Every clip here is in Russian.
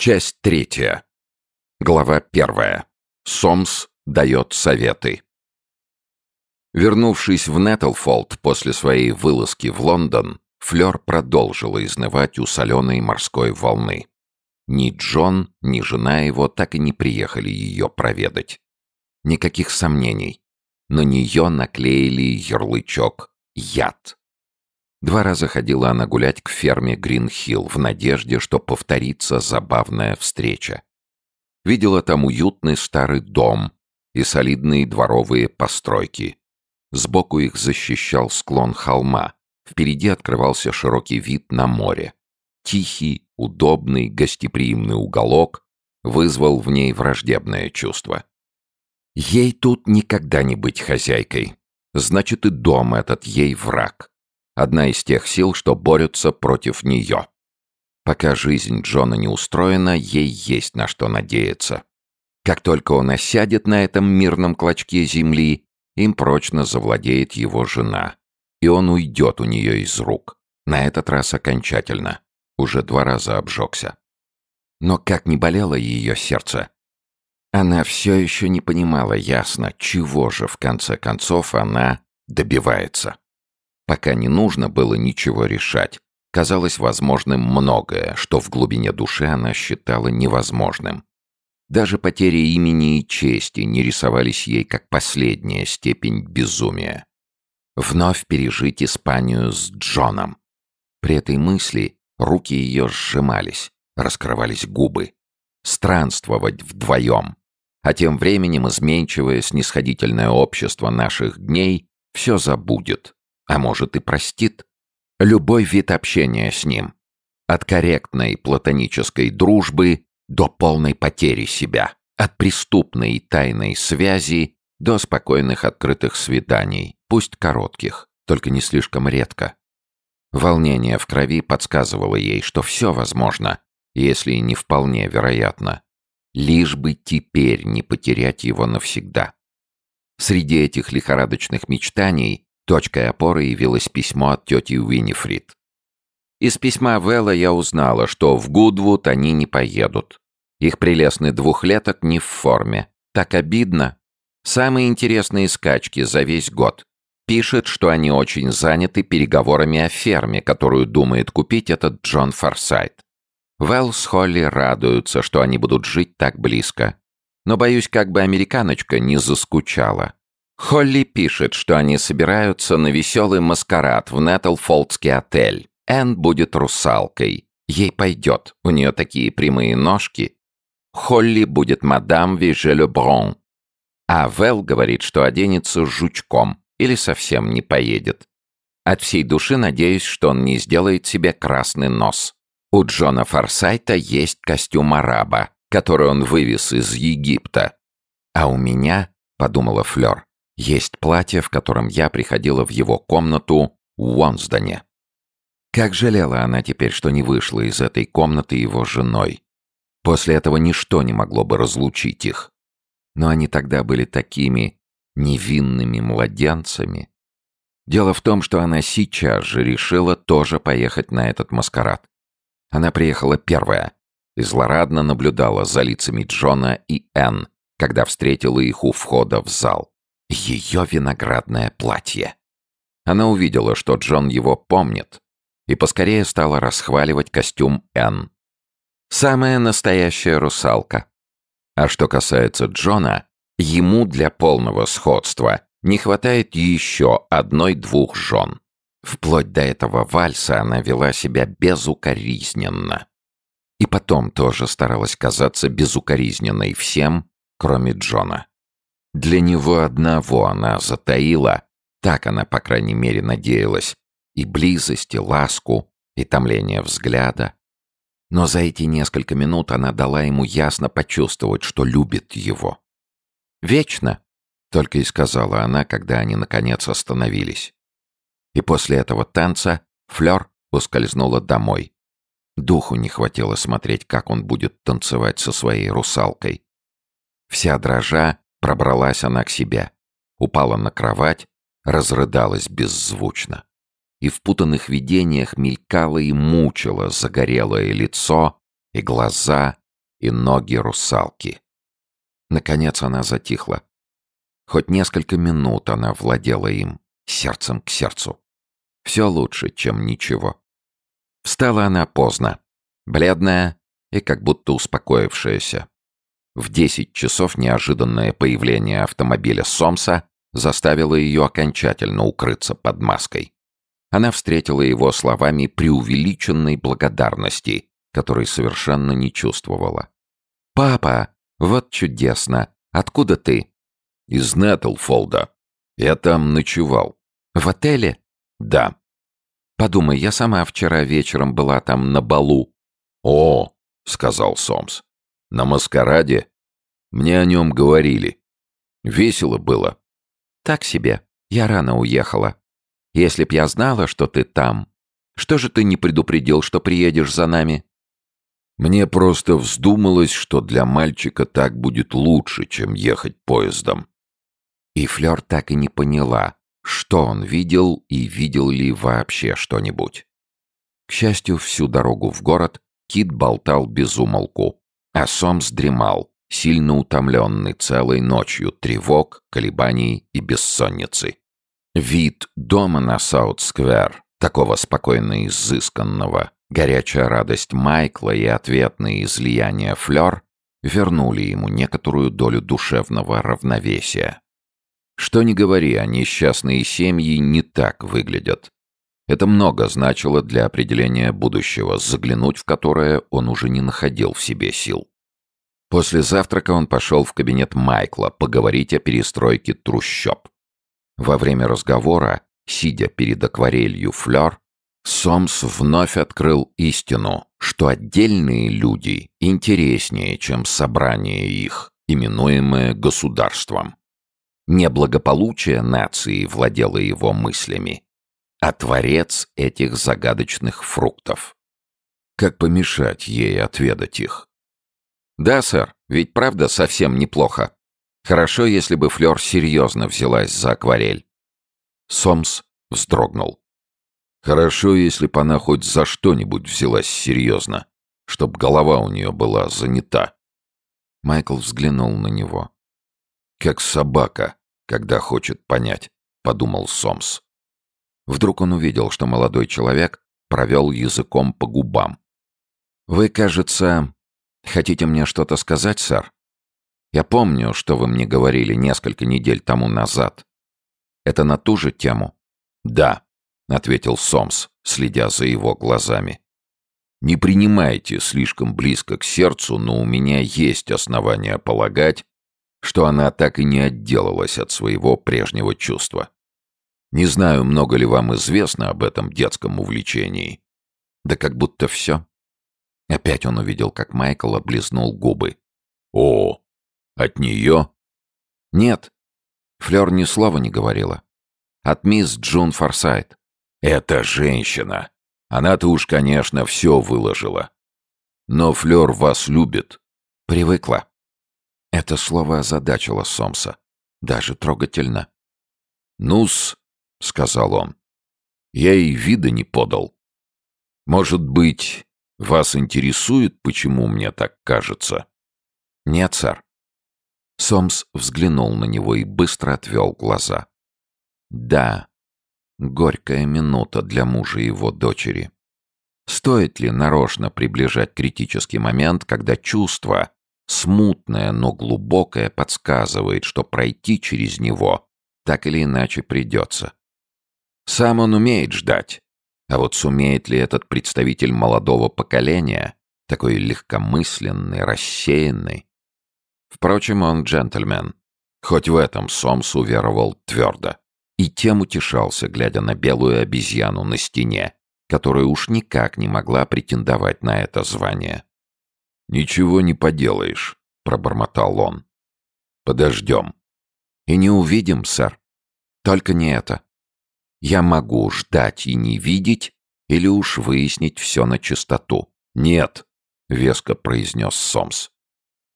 Часть третья. Глава первая. Сомс дает советы. Вернувшись в Неттлфолд после своей вылазки в Лондон, Флёр продолжила изнывать у соленой морской волны. Ни Джон, ни жена его так и не приехали ее проведать. Никаких сомнений. На нее наклеили ярлычок «Яд». Два раза ходила она гулять к ферме Гринхилл в надежде, что повторится забавная встреча. Видела там уютный старый дом и солидные дворовые постройки. Сбоку их защищал склон холма. Впереди открывался широкий вид на море. Тихий, удобный, гостеприимный уголок вызвал в ней враждебное чувство. Ей тут никогда не быть хозяйкой. Значит, и дом этот ей враг одна из тех сил, что борются против нее. Пока жизнь Джона не устроена, ей есть на что надеяться. Как только он осядет на этом мирном клочке земли, им прочно завладеет его жена. И он уйдет у нее из рук. На этот раз окончательно. Уже два раза обжегся. Но как не болело ее сердце, она все еще не понимала ясно, чего же в конце концов она добивается. Пока не нужно было ничего решать, казалось возможным многое, что в глубине души она считала невозможным. Даже потери имени и чести не рисовались ей как последняя степень безумия. Вновь пережить Испанию с Джоном. При этой мысли руки ее сжимались, раскрывались губы. Странствовать вдвоем. А тем временем изменчивое снисходительное общество наших дней все забудет, а может и простит, любой вид общения с ним. От корректной платонической дружбы до полной потери себя, от преступной и тайной связи до спокойных открытых свиданий, пусть коротких, только не слишком редко. Волнение в крови подсказывало ей, что все возможно, если и не вполне вероятно. Лишь бы теперь не потерять его навсегда. Среди этих лихорадочных мечтаний Точкой опоры явилось письмо от тети Уинифрид. Из письма Вэлла я узнала, что в Гудвуд они не поедут. Их прелестный двухлеток не в форме. Так обидно. Самые интересные скачки за весь год. Пишет, что они очень заняты переговорами о ферме, которую думает купить этот Джон Форсайт. Вэлл с Холли радуются, что они будут жить так близко. Но боюсь, как бы американочка не заскучала. Холли пишет, что они собираются на веселый маскарад в Неттлфолдский отель. Энн будет русалкой. Ей пойдет, у нее такие прямые ножки. Холли будет мадам Вижелеброн. А Вэл говорит, что оденется жучком или совсем не поедет. От всей души надеюсь, что он не сделает себе красный нос. У Джона Форсайта есть костюм араба, который он вывез из Египта. А у меня, подумала Флёр, есть платье, в котором я приходила в его комнату в Уонсдоне. Как жалела она теперь, что не вышла из этой комнаты его женой. После этого ничто не могло бы разлучить их. Но они тогда были такими невинными младенцами. Дело в том, что она сейчас же решила тоже поехать на этот маскарад. Она приехала первая и злорадно наблюдала за лицами Джона и Энн, когда встретила их у входа в зал ее виноградное платье. Она увидела, что Джон его помнит, и поскорее стала расхваливать костюм Энн. Самая настоящая русалка. А что касается Джона, ему для полного сходства не хватает еще одной-двух жен. Вплоть до этого вальса она вела себя безукоризненно. И потом тоже старалась казаться безукоризненной всем, кроме Джона. Для него одного она затаила, так она, по крайней мере, надеялась, и близость, и ласку, и томление взгляда. Но за эти несколько минут она дала ему ясно почувствовать, что любит его. «Вечно», — только и сказала она, когда они, наконец, остановились. И после этого танца Флёр ускользнула домой. Духу не хватило смотреть, как он будет танцевать со своей русалкой. Вся дрожа, Пробралась она к себе, упала на кровать, разрыдалась беззвучно. И в путанных видениях мелькало и мучило загорелое лицо и глаза, и ноги русалки. Наконец она затихла. Хоть несколько минут она владела им, сердцем к сердцу. Все лучше, чем ничего. Встала она поздно, бледная и как будто успокоившаяся. В десять часов неожиданное появление автомобиля Сомса заставило ее окончательно укрыться под маской. Она встретила его словами преувеличенной благодарности, которой совершенно не чувствовала. «Папа, вот чудесно! Откуда ты?» «Из Нетлфолда. Я там ночевал». «В отеле?» «Да». «Подумай, я сама вчера вечером была там на балу». «О!» — сказал Сомс. «На маскараде? Мне о нем говорили. Весело было». «Так себе. Я рано уехала. Если б я знала, что ты там, что же ты не предупредил, что приедешь за нами?» Мне просто вздумалось, что для мальчика так будет лучше, чем ехать поездом. И Флёр так и не поняла, что он видел и видел ли вообще что-нибудь. К счастью, всю дорогу в город Кит болтал без умолку, а Сомс дремал, сильно утомленный целой ночью тревог, колебаний и бессонницы. Вид дома на Саут-сквер, такого спокойно изысканного, горячая радость Майкла и ответные излияния Флёр вернули ему некоторую долю душевного равновесия. Что ни говори, а несчастные семьи не так выглядят. Это много значило для определения будущего, заглянуть в которое он уже не находил в себе сил. После завтрака он пошел в кабинет Майкла поговорить о перестройке трущоб. Во время разговора, сидя перед акварелью Флёр, Сомс вновь открыл истину, что отдельные люди интереснее, чем собрание их, именуемое государством. Неблагополучие нации владело его мыслями, а творец этих загадочных фруктов. Как помешать ей отведать их? Да, сэр, ведь правда совсем неплохо. Хорошо, если бы Флёр серьезно взялась за акварель. Сомс вздрогнул. Хорошо, если бы она хоть за что-нибудь взялась серьезно, чтоб голова у нее была занята. Майкл взглянул на него. Как собака, когда хочет понять, подумал Сомс. Вдруг он увидел, что молодой человек провел языком по губам. «Вы, кажется, хотите мне что-то сказать, сэр?» Я помню, что вы мне говорили несколько недель тому назад. Это на ту же тему? Да, ответил Сомс, следя за его глазами. Не принимайте слишком близко к сердцу, но у меня есть основания полагать, что она так и не отделалась от своего прежнего чувства. Не знаю, много ли вам известно об этом детском увлечении. Да как будто все. Опять он увидел, как Майкл облизнул губы. О, от нее? Нет. Флёр ни слова не говорила. От мисс Джун Форсайт. Это женщина. Она-то уж, конечно, все выложила. Но Флёр вас любит. Привыкла. Это слово озадачило Сомса. Даже трогательно. «Ну-с», — сказал он, — «я и вида не подал. Может быть, вас интересует, почему мне так кажется?» «Нет, сэр. Сомс взглянул на него и быстро отвел глаза. Да, горькая минута для мужа его дочери. Стоит ли нарочно приближать критический момент, когда чувство, смутное, но глубокое, подсказывает, что пройти через него так или иначе придется? Сам он умеет ждать. А вот сумеет ли этот представитель молодого поколения, такой легкомысленный, рассеянный, Впрочем, он джентльмен. Хоть в этом Сомс уверовал твердо. И тем утешался, глядя на белую обезьяну на стене, которая уж никак не могла претендовать на это звание. «Ничего не поделаешь», — пробормотал он. «Подождем». «И не увидим, сэр. Только не это. Я могу ждать и не видеть, или уж выяснить все на чистоту». «Нет», — веско произнес Сомс.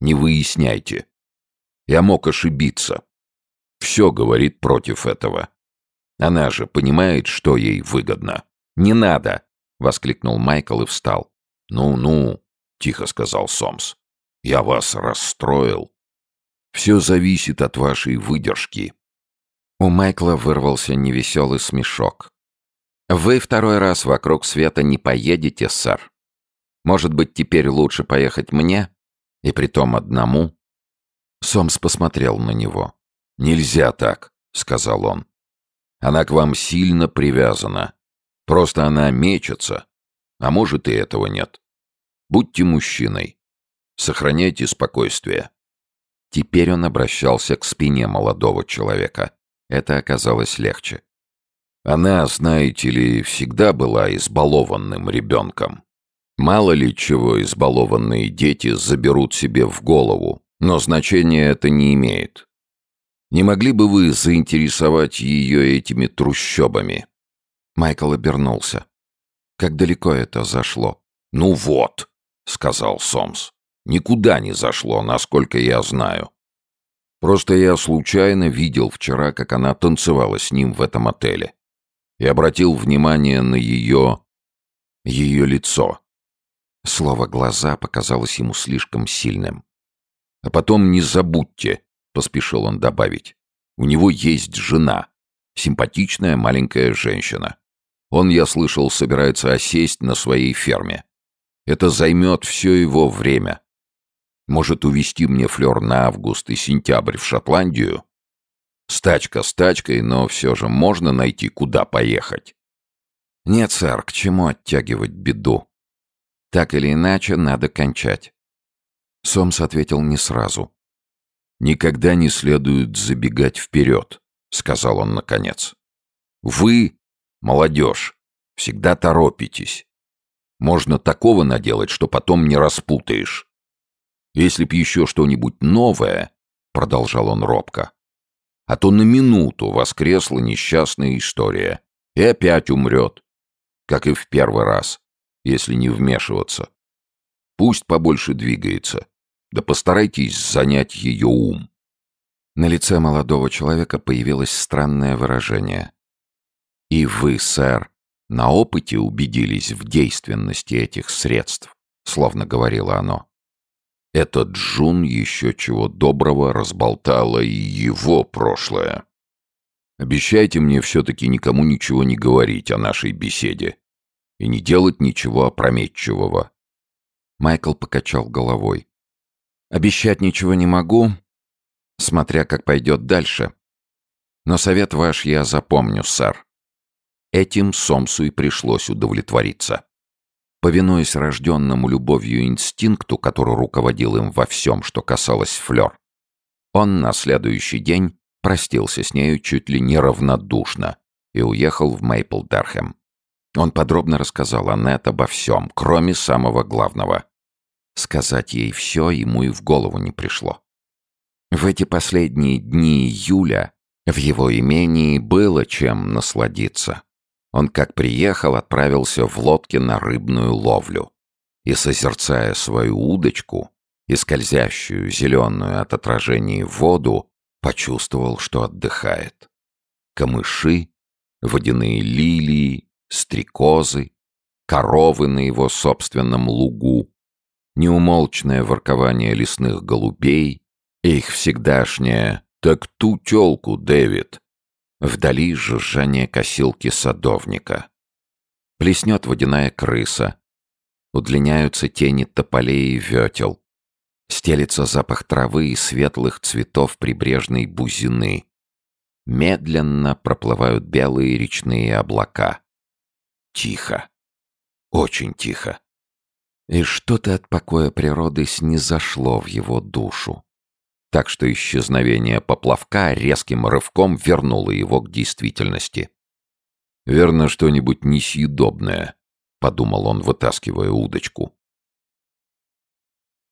Не выясняйте. Я мог ошибиться. Все говорит против этого. Она же понимает, что ей выгодно. «Не надо!» — воскликнул Майкл и встал. «Ну-ну», — тихо сказал Сомс. Я вас расстроил. Все зависит от вашей выдержки. У Майкла вырвался невеселый смешок. «Вы второй раз вокруг света не поедете, сэр. Может быть, теперь лучше поехать мне? И притом одному?» Сомс посмотрел на него. «Нельзя так», — сказал он. «Она к вам сильно привязана. Просто она мечется. А может, и этого нет. Будьте мужчиной. Сохраняйте спокойствие». Теперь он обращался к спине молодого человека. Это оказалось легче. Она, знаете ли, всегда была избалованным ребенком. Мало ли чего избалованные дети заберут себе в голову, но значения это не имеет. Не могли бы вы заинтересовать ее этими трущобами?» Майкл обернулся. «Как далеко это зашло?» «Ну вот», — сказал Сомс. «Никуда не зашло, насколько я знаю. Просто я случайно видел вчера, как она танцевала с ним в этом отеле. И обратил внимание на ее... ее лицо. Слово «глаза» показалось ему слишком сильным. «А потом не забудьте», — поспешил он добавить. «У него есть жена, симпатичная маленькая женщина. Он, я слышал, собирается осесть на своей ферме. Это займет все его время. Может, увезти мне Флёр на август и сентябрь в Шотландию? Стачка стачкой, но все же можно найти, куда поехать. Нет, сэр, к чему оттягивать беду? Так или иначе, надо кончать. Сомс ответил не сразу. «Никогда не следует забегать вперед», — сказал он наконец. «Вы, молодежь, всегда торопитесь. Можно такого наделать, что потом не распутаешь. Если б еще что-нибудь новое, — продолжал он робко, — а то на минуту воскресла несчастная история и опять умрет, как и в первый раз, если не вмешиваться. Пусть побольше двигается, да постарайтесь занять ее ум. На лице молодого человека появилось странное выражение. «И вы, сэр, на опыте убедились в действенности этих средств», — словно говорило оно. Этот Джун еще чего доброго разболтала и его прошлое. Обещайте мне все-таки никому ничего не говорить о нашей беседе и не делать ничего опрометчивого. Майкл покачал головой. Обещать ничего не могу, смотря как пойдет дальше. Но совет ваш я запомню, сэр. Этим Сомсу и пришлось удовлетвориться. Повинуясь рожденному любовью инстинкту, который руководил им во всем, что касалось Флёр, он на следующий день простился с нею чуть ли не равнодушно и уехал в Мейпл-Дерхэм. Он подробно рассказал Аннет обо всем, кроме самого главного. Сказать ей все ему и в голову не пришло. В эти последние дни июля в его имении было чем насладиться. Он, как приехал, отправился в лодке на рыбную ловлю. И, созерцая свою удочку и скользящую зеленую от отражений воду, почувствовал, что отдыхает. Камыши, водяные лилии, стрекозы, коровы на его собственном лугу, неумолчное воркование лесных голубей, их всегдашнее «Так ту тёлку, Дэвид!» Вдали жужжание косилки садовника. Плеснет водяная крыса. Удлиняются тени тополей и ветел. Стелится запах травы и светлых цветов прибрежной бузины. Медленно проплывают белые речные облака. Тихо. Очень тихо. И что-то от покоя природы снизошло в его душу так что исчезновение поплавка резким рывком вернуло его к действительности. «Верно, что-нибудь несъедобное», — подумал он, вытаскивая удочку.